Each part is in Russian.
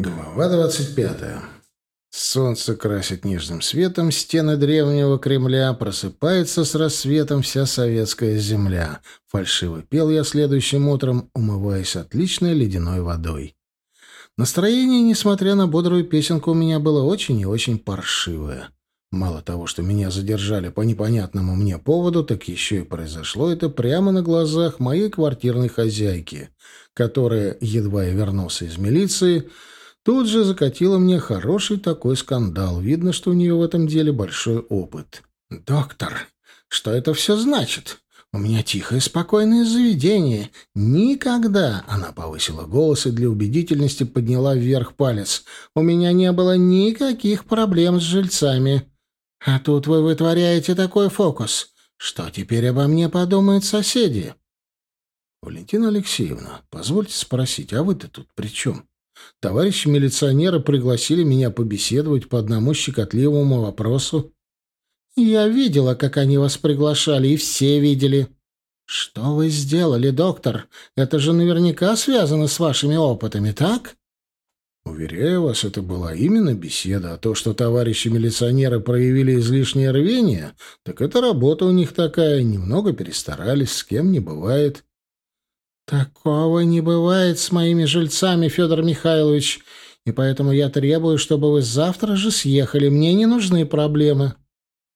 Глава двадцать пятая. Солнце красит нежным светом стены древнего Кремля, просыпается с рассветом вся советская земля. Фальшиво пел я следующим утром, умываясь отличной ледяной водой. Настроение, несмотря на бодрую песенку, у меня было очень и очень паршивое. Мало того, что меня задержали по непонятному мне поводу, так еще и произошло это прямо на глазах моей квартирной хозяйки, которая, едва я вернулся из милиции, тут же закатила мне хороший такой скандал. Видно, что у нее в этом деле большой опыт. «Доктор, что это все значит? У меня тихое, спокойное заведение. Никогда...» Она повысила голос и для убедительности подняла вверх палец. «У меня не было никаких проблем с жильцами». А тут вы вытворяете такой фокус. Что теперь обо мне подумают соседи? Валентина Алексеевна, позвольте спросить, а вы-то тут при чем? Товарищи милиционеры пригласили меня побеседовать по одному щекотливому вопросу. Я видела, как они вас приглашали, и все видели. Что вы сделали, доктор? Это же наверняка связано с вашими опытами, так? Уверяю вас, это была именно беседа, а то, что товарищи милиционеры проявили излишнее рвение, так это работа у них такая, немного перестарались, с кем не бывает. Такого не бывает с моими жильцами, Федор Михайлович, и поэтому я требую, чтобы вы завтра же съехали, мне не нужны проблемы.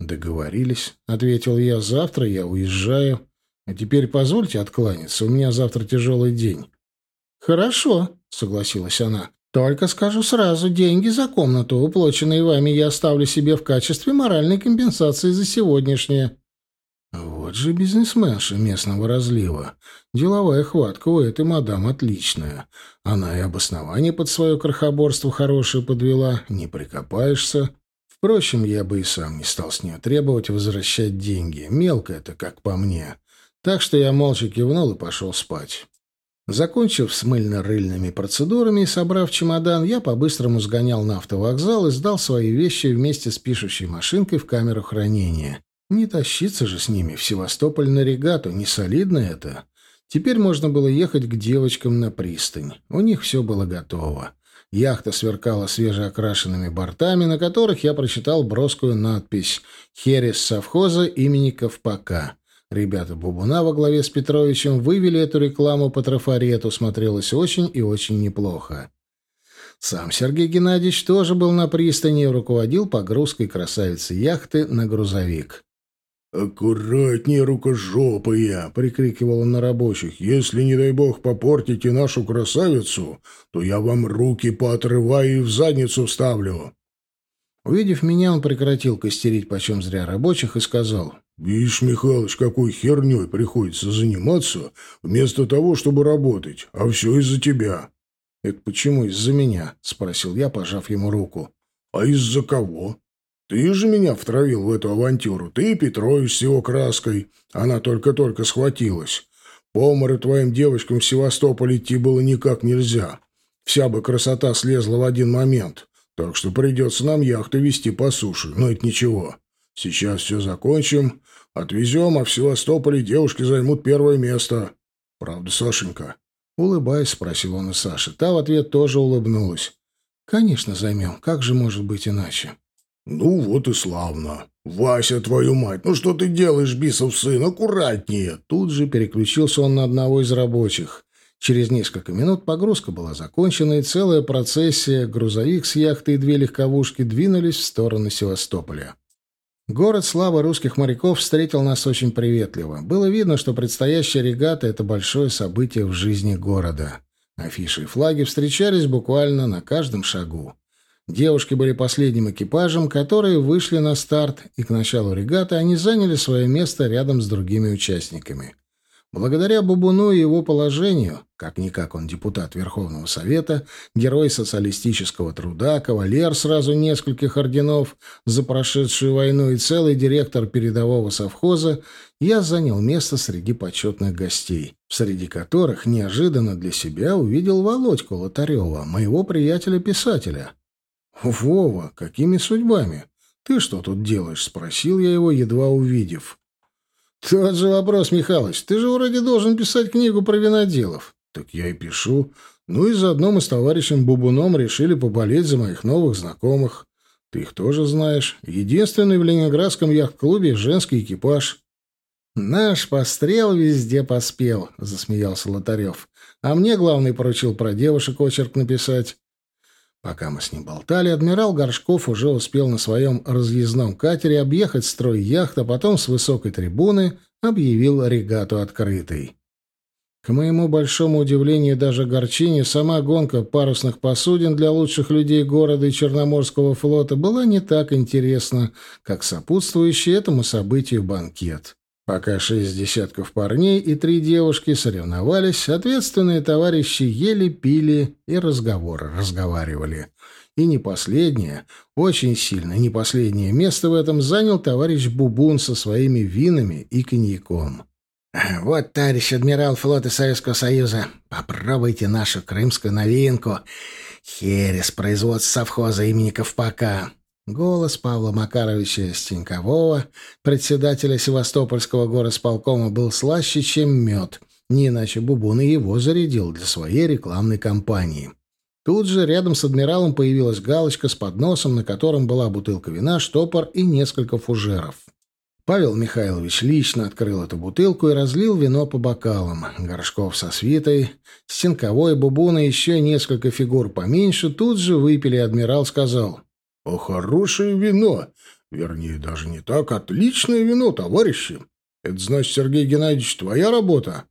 Договорились, ответил я, завтра я уезжаю. А теперь позвольте откланяться, у меня завтра тяжелый день. Хорошо, согласилась она. Только скажу сразу, деньги за комнату, уплаченные вами, я оставлю себе в качестве моральной компенсации за сегодняшнее. Вот же бизнесменша местного разлива. Деловая хватка у этой мадам отличная. Она и обоснование под свое крохоборство хорошее подвела, не прикопаешься. Впрочем, я бы и сам не стал с нее требовать возвращать деньги. Мелко это, как по мне. Так что я молча кивнул и пошел спать. Закончив с мыльно-рыльными процедурами и собрав чемодан, я по-быстрому сгонял на автовокзал и сдал свои вещи вместе с пишущей машинкой в камеру хранения. Не тащиться же с ними в Севастополь на регату, не солидно это. Теперь можно было ехать к девочкам на пристань. У них все было готово. Яхта сверкала свежеокрашенными бортами, на которых я прочитал броскую надпись «Херес совхоза имени Ковпака». Ребята Бубуна во главе с Петровичем вывели эту рекламу по трафарету, смотрелось очень и очень неплохо. Сам Сергей Геннадьевич тоже был на пристани и руководил погрузкой красавицы яхты на грузовик. «Аккуратнее, рукожопая!» — прикрикивал он на рабочих. «Если, не дай бог, попортите нашу красавицу, то я вам руки поотрываю и в задницу вставлю!» Увидев меня, он прекратил костерить почем зря рабочих и сказал. «Видишь, Михалыч, какой херней приходится заниматься, вместо того, чтобы работать, а все из-за тебя». «Это почему из-за меня?» — спросил я, пожав ему руку. «А из-за кого? Ты же меня втравил в эту авантюру. Ты и Петрович с его краской. Она только-только схватилась. По морю твоим девочкам в Севастополь идти было никак нельзя. Вся бы красота слезла в один момент. Так что придется нам яхту вести по суше. Но это ничего. Сейчас все закончим, отвезем, а в Севастополе девушки займут первое место. Правда, Сашенька?» Улыбаясь, спросил он у Саши. Та в ответ тоже улыбнулась. «Конечно займем. Как же может быть иначе?» «Ну вот и славно. Вася, твою мать, ну что ты делаешь, бисов сын, аккуратнее!» Тут же переключился он на одного из рабочих. Через несколько минут погрузка была закончена, и целая процессия, грузовик с яхтой и две легковушки двинулись в сторону Севастополя. Город славы русских моряков встретил нас очень приветливо. Было видно, что предстоящая регата — это большое событие в жизни города. Афиши и флаги встречались буквально на каждом шагу. Девушки были последним экипажем, которые вышли на старт, и к началу регаты они заняли свое место рядом с другими участниками. Благодаря Бубуну и его положению, как-никак он депутат Верховного Совета, герой социалистического труда, кавалер сразу нескольких орденов за прошедшую войну и целый директор передового совхоза, я занял место среди почетных гостей, среди которых неожиданно для себя увидел Володьку Лотарева, моего приятеля-писателя. «Вова, какими судьбами? Ты что тут делаешь?» — спросил я его, едва увидев. «Тот же вопрос, Михалыч. Ты же вроде должен писать книгу про виноделов». «Так я и пишу. Ну и заодно мы с товарищем Бубуном решили поболеть за моих новых знакомых. Ты их тоже знаешь. Единственный в Ленинградском яхт-клубе женский экипаж. «Наш пострел везде поспел», — засмеялся Лотарев. «А мне главный поручил про девушек очерк написать». Пока мы с ним болтали, адмирал Горшков уже успел на своем разъездном катере объехать строй яхт, а потом с высокой трибуны объявил регату открытой. К моему большому удивлению даже огорчению, сама гонка парусных посудин для лучших людей города и Черноморского флота была не так интересна, как сопутствующий этому событию банкет. Пока шесть десятков парней и три девушки соревновались, ответственные товарищи ели, пили и разговоры разговаривали. И не последнее, очень сильно не последнее место в этом занял товарищ Бубун со своими винами и коньяком. «Вот, товарищ адмирал флота Советского Союза, попробуйте нашу крымскую новинку. Херес, производства совхоза имени Ковпака. Голос Павла Макаровича Стенькового, председателя Севастопольского горосполкома, был слаще, чем мед. Не иначе Бубун и его зарядил для своей рекламной кампании. Тут же рядом с адмиралом появилась галочка с подносом, на котором была бутылка вина, штопор и несколько фужеров. Павел Михайлович лично открыл эту бутылку и разлил вино по бокалам. Горшков со свитой, Стенковой, Бубун и еще несколько фигур поменьше тут же выпили, адмирал сказал — а хорошее вино. Вернее, даже не так. Отличное вино, товарищи. Это значит, Сергей Геннадьевич, твоя работа?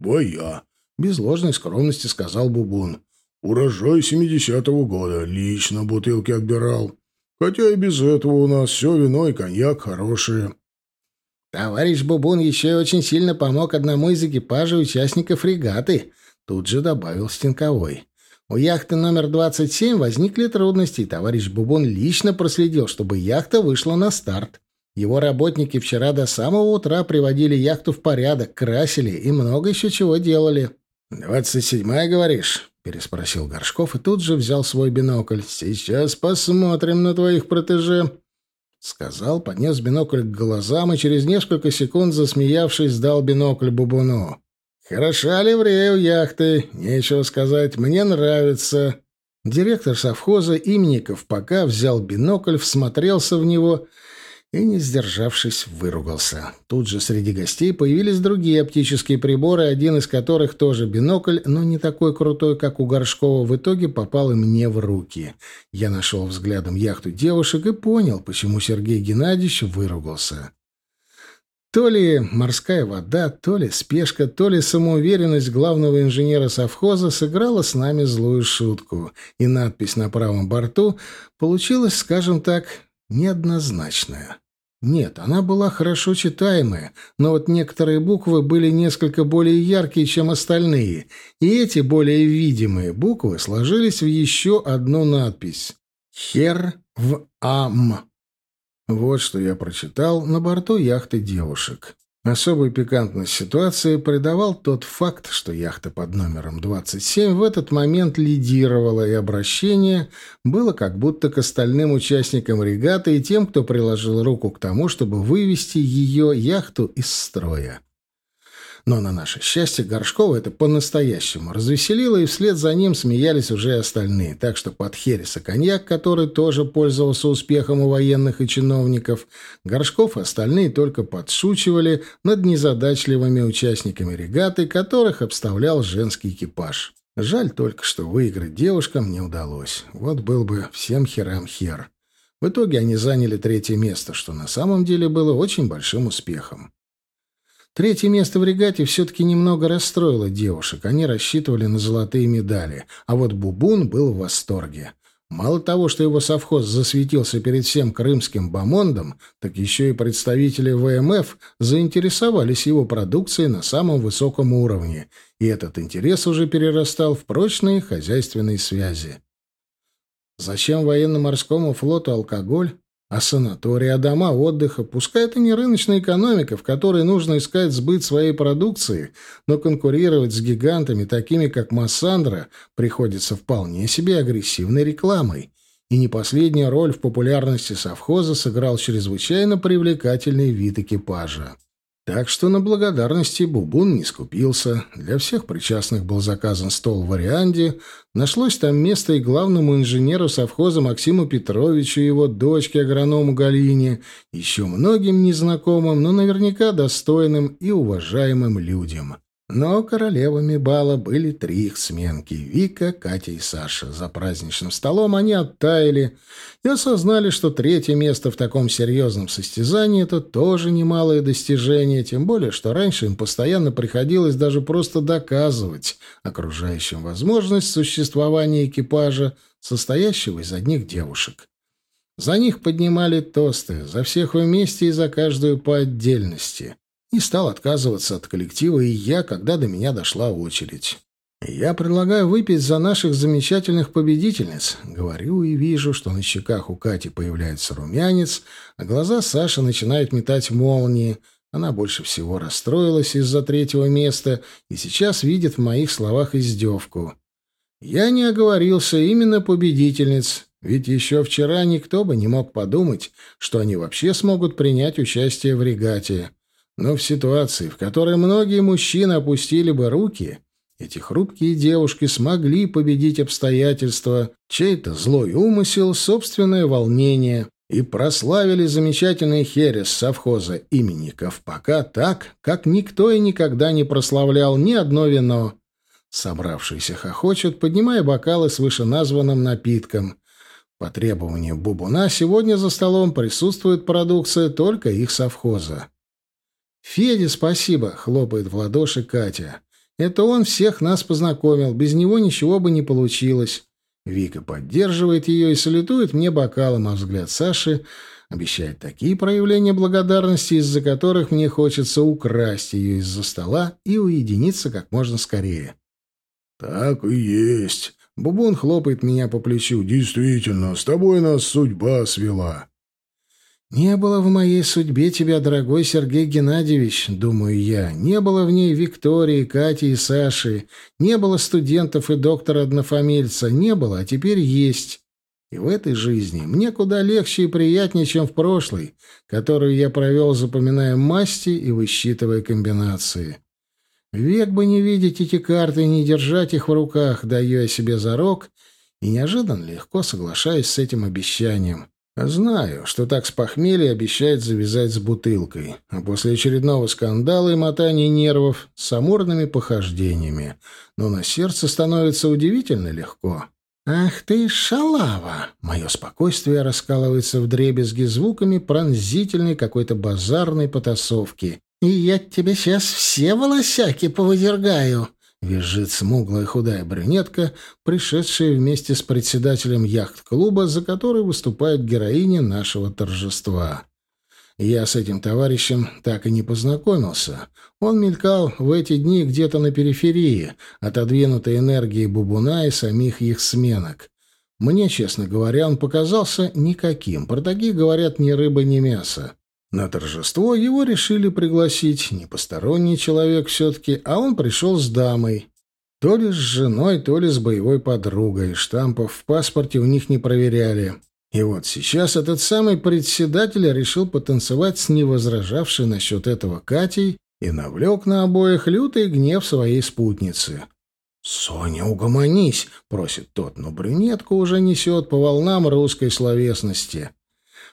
Моя. Без ложной скромности сказал Бубун. Урожай семидесятого года. Лично бутылки отбирал. Хотя и без этого у нас все вино и коньяк хорошие. Товарищ Бубун еще очень сильно помог одному из экипажей участников регаты. Тут же добавил Стенковой. У яхты номер 27 возникли трудности, и товарищ Бубон лично проследил, чтобы яхта вышла на старт. Его работники вчера до самого утра приводили яхту в порядок, красили и много еще чего делали. «Двадцать седьмая, говоришь?» — переспросил Горшков и тут же взял свой бинокль. «Сейчас посмотрим на твоих протеже», — сказал, поднес бинокль к глазам и через несколько секунд, засмеявшись, сдал бинокль Бубуну. «Хороша ливрея у яхты, нечего сказать, мне нравится». Директор совхоза Имников пока взял бинокль, всмотрелся в него и, не сдержавшись, выругался. Тут же среди гостей появились другие оптические приборы, один из которых тоже бинокль, но не такой крутой, как у Горшкова, в итоге попал и мне в руки. Я нашел взглядом яхту девушек и понял, почему Сергей Геннадьевич выругался. То ли морская вода, то ли спешка, то ли самоуверенность главного инженера совхоза сыграла с нами злую шутку, и надпись на правом борту получилась, скажем так, неоднозначная. Нет, она была хорошо читаемая, но вот некоторые буквы были несколько более яркие, чем остальные, и эти более видимые буквы сложились в еще одну надпись «Хер в Ам». Вот что я прочитал на борту яхты девушек. Особую пикантность ситуации придавал тот факт, что яхта под номером 27 в этот момент лидировала, и обращение было как будто к остальным участникам регаты и тем, кто приложил руку к тому, чтобы вывести ее яхту из строя. Но на наше счастье Горшкова это по-настоящему развеселило, и вслед за ним смеялись уже остальные. Так что под Хереса коньяк, который тоже пользовался успехом у военных и чиновников, Горшков и остальные только подшучивали над незадачливыми участниками регаты, которых обставлял женский экипаж. Жаль только, что выиграть девушкам не удалось. Вот был бы всем херам хер. В итоге они заняли третье место, что на самом деле было очень большим успехом. Третье место в регате все-таки немного расстроило девушек. Они рассчитывали на золотые медали. А вот Бубун был в восторге. Мало того, что его совхоз засветился перед всем крымским бомондом, так еще и представители ВМФ заинтересовались его продукцией на самом высоком уровне, и этот интерес уже перерастал в прочные хозяйственные связи. Зачем военно-морскому флоту алкоголь? А санатории, а дома отдыха, пускай это не рыночная экономика, в которой нужно искать сбыт своей продукции, но конкурировать с гигантами, такими как Массандра, приходится вполне себе агрессивной рекламой. И не последняя роль в популярности совхоза сыграл чрезвычайно привлекательный вид экипажа. Так что на благодарности Бубун не скупился. Для всех причастных был заказан стол в варианде. Нашлось там место и главному инженеру совхоза Максиму Петровичу его дочке, агроному Галине, еще многим незнакомым, но наверняка достойным и уважаемым людям. Но королевами бала были три их сменки — Вика, Катя и Саша. За праздничным столом они оттаяли и осознали, что третье место в таком серьезном состязании — это тоже немалое достижение, тем более, что раньше им постоянно приходилось даже просто доказывать окружающим возможность существования экипажа, состоящего из одних девушек. За них поднимали тосты, за всех вместе и за каждую по отдельности — и стал отказываться от коллектива и я, когда до меня дошла очередь. «Я предлагаю выпить за наших замечательных победительниц». Говорю и вижу, что на щеках у Кати появляется румянец, а глаза Саши начинают метать молнии. Она больше всего расстроилась из-за третьего места и сейчас видит в моих словах издевку. Я не оговорился именно победительниц, ведь еще вчера никто бы не мог подумать, что они вообще смогут принять участие в регате. Но в ситуации, в которой многие мужчины опустили бы руки, эти хрупкие девушки смогли победить обстоятельства, чей-то злой умысел, собственное волнение и прославили замечательный херес совхоза имени Ковпака так, как никто и никогда не прославлял ни одно вино. Собравшиеся хохочут, поднимая бокалы с вышеназванным напитком. По требованию Бубуна сегодня за столом присутствует продукция только их совхоза. «Феде спасибо», — хлопает в ладоши Катя. «Это он всех нас познакомил, без него ничего бы не получилось». Вика поддерживает ее и салютует мне бокалом, а взгляд Саши обещает такие проявления благодарности, из-за которых мне хочется украсть ее из-за стола и уединиться как можно скорее. «Так и есть». Бубон хлопает меня по плечу. «Действительно, с тобой нас судьба свела». «Не было в моей судьбе тебя, дорогой Сергей Геннадьевич, — думаю я. Не было в ней Виктории, Кати и Саши. Не было студентов и доктора-однофамильца. Не было, а теперь есть. И в этой жизни мне куда легче и приятнее, чем в прошлой, которую я провел, запоминая масти и высчитывая комбинации. Век бы не видеть эти карты и не держать их в руках, даю я себе зарок, и неожиданно легко соглашаюсь с этим обещанием». Знаю, что так с похмелья обещает завязать с бутылкой, а после очередного скандала и мотания нервов с амурными похождениями. Но на сердце становится удивительно легко. «Ах ты, шалава!» Мое спокойствие раскалывается в дребезги звуками пронзительной какой-то базарной потасовки. «И я тебе сейчас все волосяки повыдергаю!» Визжит смуглая худая брюнетка, пришедшая вместе с председателем яхт-клуба, за который выступает героиня нашего торжества. Я с этим товарищем так и не познакомился. Он мелькал в эти дни где-то на периферии, отодвинутой энергией бубуна и самих их сменок. Мне, честно говоря, он показался никаким. Про таких говорят ни рыба, ни мясо. На торжество его решили пригласить не посторонний человек все-таки, а он пришел с дамой. То ли с женой, то ли с боевой подругой. Штампов в паспорте у них не проверяли. И вот сейчас этот самый председатель решил потанцевать с невозражавшей насчет этого Катей и навлек на обоих лютый гнев своей спутницы. «Соня, угомонись!» — просит тот, но брюнетку уже несет по волнам русской словесности.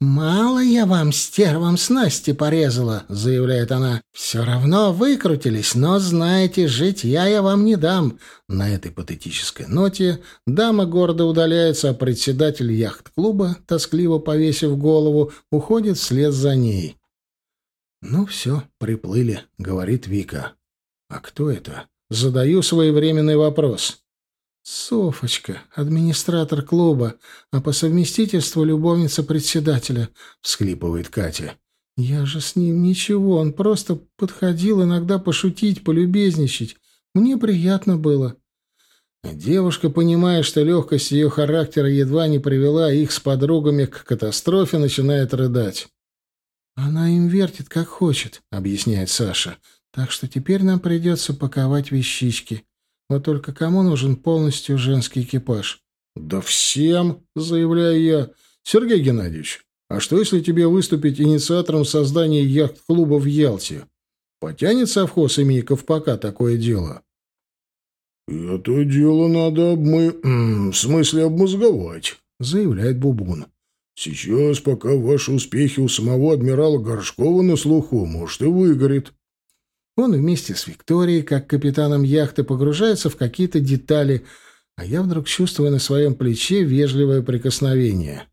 «Мало я вам, стервам, снасти порезала», — заявляет она. «Все равно выкрутились, но, знаете, жить я я вам не дам». На этой патетической ноте дама гордо удаляется, а председатель яхт-клуба, тоскливо повесив голову, уходит вслед за ней. «Ну все, приплыли», — говорит Вика. «А кто это?» Задаю своевременный вопрос. «Софочка, администратор клуба, а по совместительству любовница председателя», — всхлипывает Катя. «Я же с ним ничего, он просто подходил иногда пошутить, полюбезничать. Мне приятно было». Девушка, понимая, что легкость ее характера едва не привела их с подругами к катастрофе, начинает рыдать. «Она им вертит, как хочет», — объясняет Саша. «Так что теперь нам придется паковать вещички. Вот только кому нужен полностью женский экипаж? «Да всем!» — заявляю я. «Сергей Геннадьевич, а что, если тебе выступить инициатором создания яхт-клуба в Ялте? Потянет совхоз имени Ковпака такое дело? «Это дело надо обмы... в смысле обмозговать», — заявляет Бубун. «Сейчас, пока ваши успехи у самого адмирала Горшкова на слуху, может, и выгорит». Он вместе с Викторией, как капитаном яхты, погружается в какие-то детали, а я вдруг чувствую на своем плече вежливое прикосновение.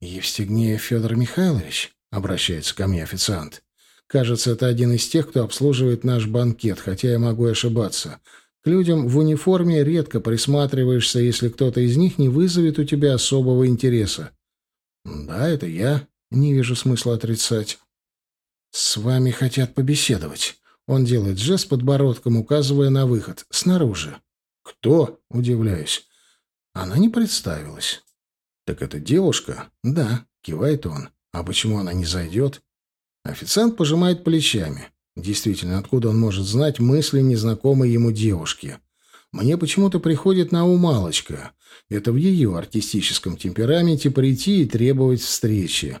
«Евстигнеев Федор Михайлович?» — обращается ко мне официант. «Кажется, это один из тех, кто обслуживает наш банкет, хотя я могу ошибаться. К людям в униформе редко присматриваешься, если кто-то из них не вызовет у тебя особого интереса». «Да, это я. Не вижу смысла отрицать». «С вами хотят побеседовать». Он делает жест подбородком, указывая на выход. «Снаружи». «Кто?» — удивляюсь. Она не представилась. «Так это девушка?» «Да», — кивает он. «А почему она не зайдет?» Официант пожимает плечами. Действительно, откуда он может знать мысли незнакомой ему девушки? Мне почему-то приходит на ум Алочка. Это в ее артистическом темпераменте прийти и требовать встречи.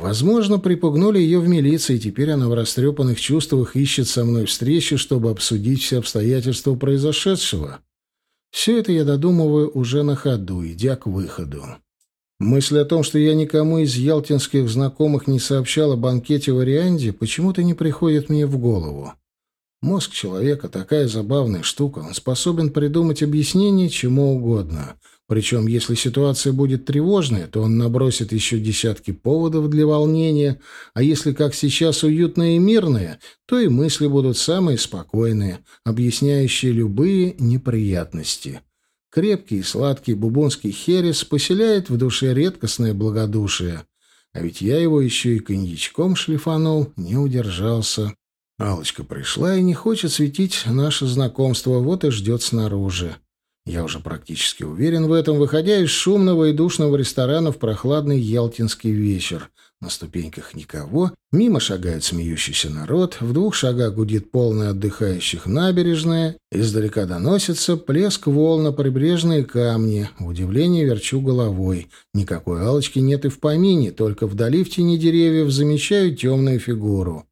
Возможно, припугнули ее в милиции, и теперь она в растрепанных чувствах ищет со мной встречи, чтобы обсудить все обстоятельства произошедшего. Все это я додумываю уже на ходу, идя к выходу. Мысль о том, что я никому из ялтинских знакомых не сообщал о банкете в Арианде, почему-то не приходит мне в голову. Мозг человека — такая забавная штука, он способен придумать объяснение чему угодно. Причем, если ситуация будет тревожная, то он набросит еще десятки поводов для волнения, а если, как сейчас, уютная и мирная, то и мысли будут самые спокойные, объясняющие любые неприятности. Крепкий и сладкий бубонский херес поселяет в душе редкостное благодушие. А ведь я его еще и коньячком шлифанул, не удержался. алочка пришла и не хочет светить наше знакомство, вот и ждет снаружи. Я уже практически уверен в этом, выходя из шумного и душного ресторана в прохладный ялтинский вечер. На ступеньках никого, мимо шагает смеющийся народ, в двух шагах гудит полная отдыхающих набережная, издалека доносится плеск волн на прибрежные камни. В удивлении верчу головой. Никакой алочки нет и в помине, только вдали в тени деревьев замечаю темную фигуру.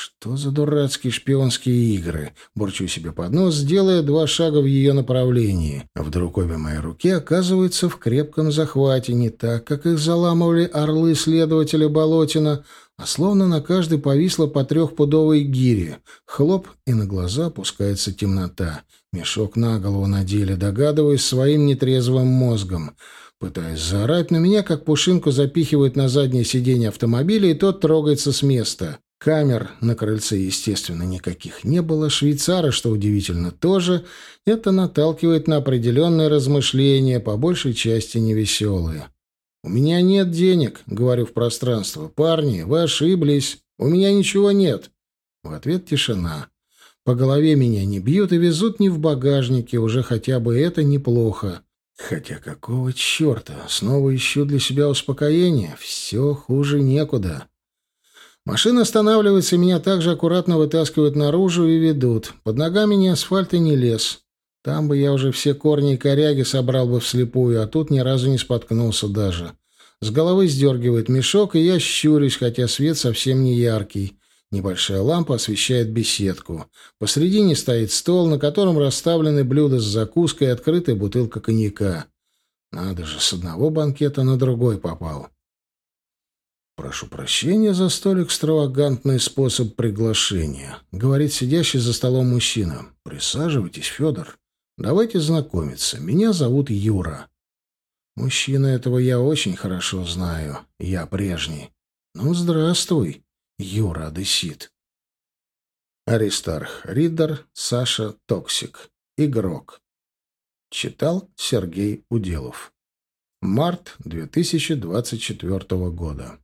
Что за дурацкие шпионские игры? Бурчу себе под нос, делая два шага в ее направлении. Вдруг обе мои руки оказываются в крепком захвате, не так, как их заламывали орлы следователя Болотина, а словно на каждой повисла по трехпудовой гире. Хлоп, и на глаза опускается темнота. Мешок на голову надели, догадываясь своим нетрезвым мозгом. Пытаясь заорать, на меня, как пушинку, запихивают на заднее сиденье автомобиля, и тот трогается с места. Камер на крыльце, естественно, никаких не было. Швейцара, что удивительно, тоже. Это наталкивает на определенные размышления, по большей части невеселые. «У меня нет денег», — говорю в пространство. «Парни, вы ошиблись. У меня ничего нет». В ответ тишина. По голове меня не бьют и везут не в багажнике, уже хотя бы это неплохо. Хотя какого черта? Снова ищу для себя успокоения. Все хуже некуда. Машина останавливается, и меня также аккуратно вытаскивают наружу и ведут. Под ногами ни асфальт и ни лес. Там бы я уже все корни и коряги собрал бы вслепую, а тут ни разу не споткнулся даже. С головы сдергивает мешок, и я щурюсь, хотя свет совсем не яркий. Небольшая лампа освещает беседку. Посредине стоит стол, на котором расставлены блюда с закуской и открытая бутылка коньяка. Надо же, с одного банкета на другой попал. «Прошу прощения за столь экстравагантный способ приглашения», — говорит сидящий за столом мужчина. «Присаживайтесь, Федор. Давайте знакомиться. Меня зовут Юра». Мужчину этого я очень хорошо знаю. Я прежний. Ну, здравствуй, Юра Одессит. Аристарх Ридер, Саша Токсик. Игрок. Читал Сергей Уделов. Март 2024 года.